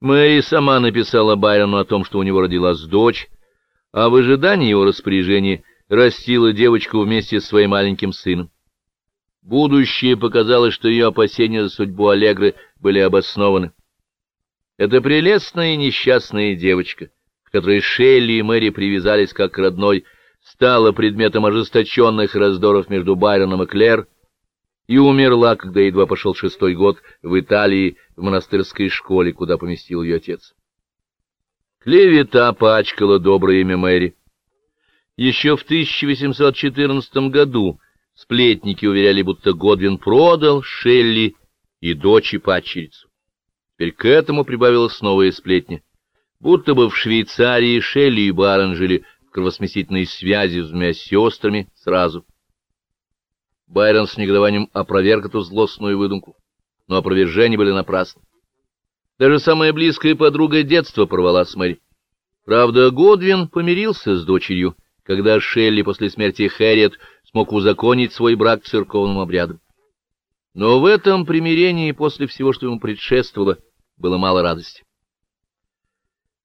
Мэри сама написала Байрону о том, что у него родилась дочь, а в ожидании его распоряжения растила девочку вместе с своим маленьким сыном. Будущее показало, что ее опасения за судьбу Аллегры были обоснованы. Это прелестная и несчастная девочка, к которой Шелли и Мэри привязались как к родной, стала предметом ожесточенных раздоров между Байроном и Клэр, и умерла, когда едва пошел шестой год в Италии в монастырской школе, куда поместил ее отец. Клевета пачкала доброе имя Мэри. Еще в 1814 году сплетники уверяли, будто Годвин продал Шелли и дочь и падчерицу. Теперь к этому прибавилась новая сплетня, будто бы в Швейцарии Шелли и Барон жили в кровосмесительной связи с двумя сестрами сразу. Байрон с негодованием опроверг эту злостную выдумку, но опровержения были напрасны. Даже самая близкая подруга детства порвала с Мэри. Правда, Годвин помирился с дочерью, когда Шелли после смерти Хэрриет смог узаконить свой брак церковным обрядом. Но в этом примирении, после всего, что ему предшествовало, было мало радости.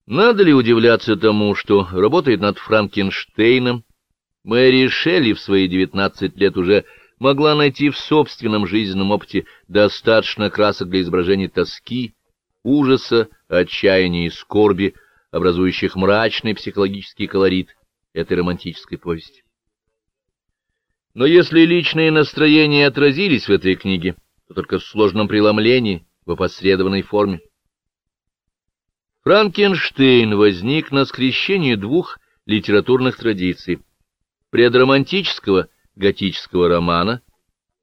Надо ли удивляться тому, что работает над Франкенштейном, Мэри Шелли в свои девятнадцать лет уже могла найти в собственном жизненном опыте достаточно красок для изображения тоски, ужаса, отчаяния и скорби, образующих мрачный психологический колорит этой романтической повести. Но если личные настроения отразились в этой книге, то только в сложном преломлении, в опосредованной форме. Франкенштейн возник на скрещении двух литературных традиций — предромантического — готического романа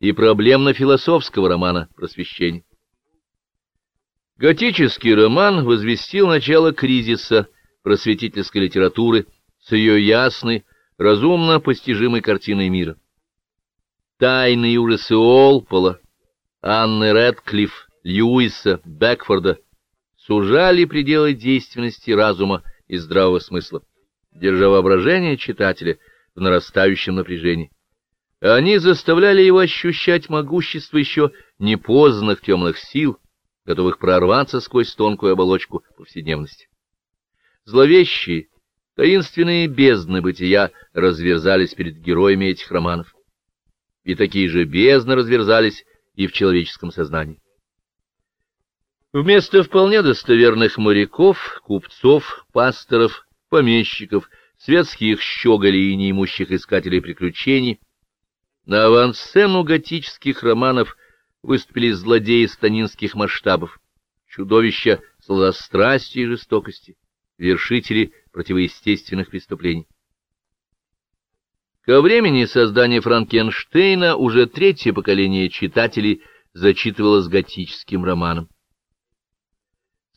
и проблемно-философского романа просвещения. Готический роман возвестил начало кризиса просветительской литературы с ее ясной, разумно постижимой картиной мира. Тайные ужасы Олпола, Анны Рэдклифф, Льюиса, Бекфорда сужали пределы действенности разума и здравого смысла, держа воображение читателя в нарастающем напряжении. Они заставляли его ощущать могущество еще непознанных темных сил, готовых прорваться сквозь тонкую оболочку повседневности. Зловещие, таинственные бездны бытия разверзались перед героями этих романов. И такие же бездны разверзались и в человеческом сознании. Вместо вполне достоверных моряков, купцов, пасторов, помещиков, светских щеголей и неимущих искателей приключений — на авансцену готических романов выступили злодеи станинских масштабов, чудовища сладострастия и жестокости, вершители противоестественных преступлений. Ко времени создания Франкенштейна уже третье поколение читателей зачитывалось готическим романом.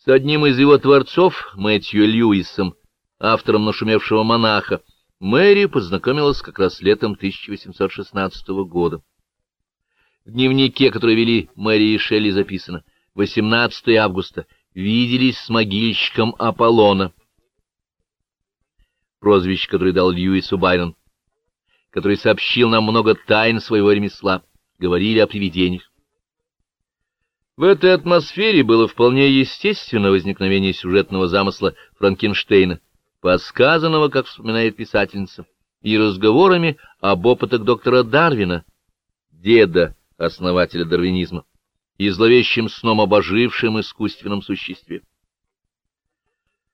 С одним из его творцов, Мэтью Льюисом, автором нашумевшего монаха, Мэри познакомилась как раз летом 1816 года. В дневнике, который вели Мэри и Шелли, записано 18 августа. Виделись с могильщиком Аполлона. Прозвище, которое дал Льюису Байрон, который сообщил нам много тайн своего ремесла. Говорили о привидениях. В этой атмосфере было вполне естественно возникновение сюжетного замысла Франкенштейна — подсказанного, как вспоминает писательница, и разговорами об опытах доктора Дарвина, деда основателя дарвинизма, и зловещим сном об ожившем искусственном существе.